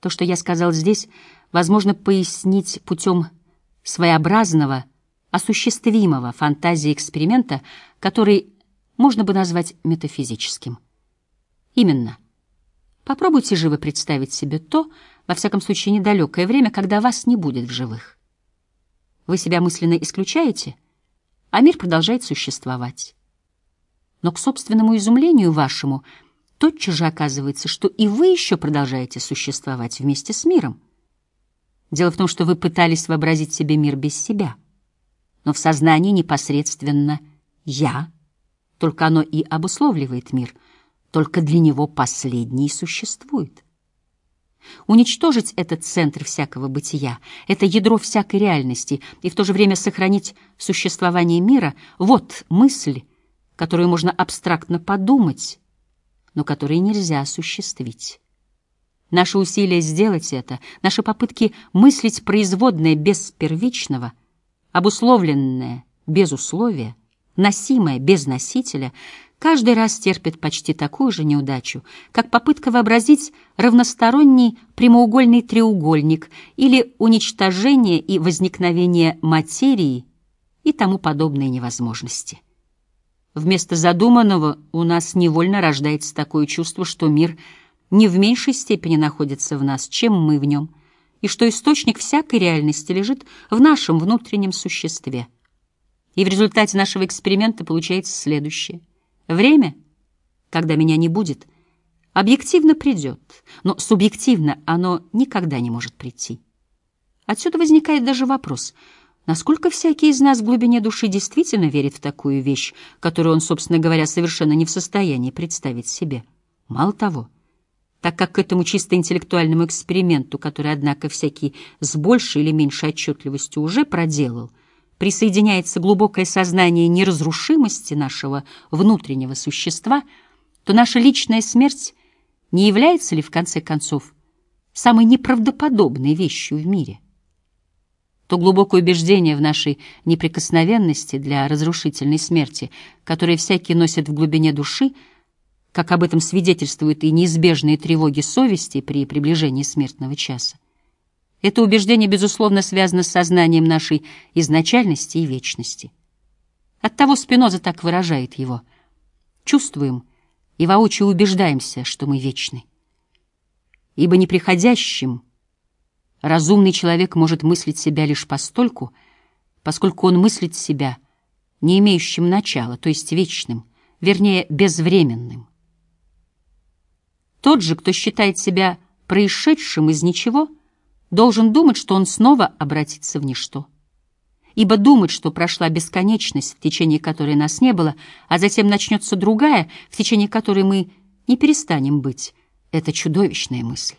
То, что я сказал здесь, возможно пояснить путем своеобразного, осуществимого фантазии эксперимента, который можно бы назвать метафизическим. Именно. Попробуйте же вы представить себе то, во всяком случае, недалекое время, когда вас не будет в живых. Вы себя мысленно исключаете, а мир продолжает существовать. Но к собственному изумлению вашему тотчас же оказывается, что и вы еще продолжаете существовать вместе с миром. Дело в том, что вы пытались вообразить себе мир без себя, но в сознании непосредственно «я», только оно и обусловливает мир, только для него последний существует. Уничтожить этот центр всякого бытия, это ядро всякой реальности, и в то же время сохранить существование мира — вот мысль, которую можно абстрактно подумать, но которую нельзя осуществить. Наши усилия сделать это, наши попытки мыслить производное без первичного, обусловленное без условия, носимое без носителя, каждый раз терпит почти такую же неудачу, как попытка вообразить равносторонний прямоугольный треугольник или уничтожение и возникновение материи и тому подобные невозможности. Вместо задуманного у нас невольно рождается такое чувство, что мир не в меньшей степени находится в нас, чем мы в нем, и что источник всякой реальности лежит в нашем внутреннем существе. И в результате нашего эксперимента получается следующее. Время, когда меня не будет, объективно придет, но субъективно оно никогда не может прийти. Отсюда возникает даже вопрос — Насколько всякий из нас в глубине души действительно верит в такую вещь, которую он, собственно говоря, совершенно не в состоянии представить себе? Мало того, так как к этому чисто интеллектуальному эксперименту, который, однако, всякий с большей или меньшей отчетливостью уже проделал, присоединяется глубокое сознание неразрушимости нашего внутреннего существа, то наша личная смерть не является ли, в конце концов, самой неправдоподобной вещью в мире? То глубокое убеждение в нашей неприкосновенности для разрушительной смерти, которое всякий носит в глубине души, как об этом свидетельствуют и неизбежные тревоги совести при приближении смертного часа. Это убеждение, безусловно, связано с сознанием нашей изначальности и вечности. Оттого Спиноза так выражает его. Чувствуем и воочию убеждаемся, что мы вечны. Ибо неприходящим — Разумный человек может мыслить себя лишь постольку, поскольку он мыслит себя не имеющим начала, то есть вечным, вернее, безвременным. Тот же, кто считает себя происшедшим из ничего, должен думать, что он снова обратится в ничто. Ибо думать, что прошла бесконечность, в течение которой нас не было, а затем начнется другая, в течение которой мы не перестанем быть, — это чудовищная мысль.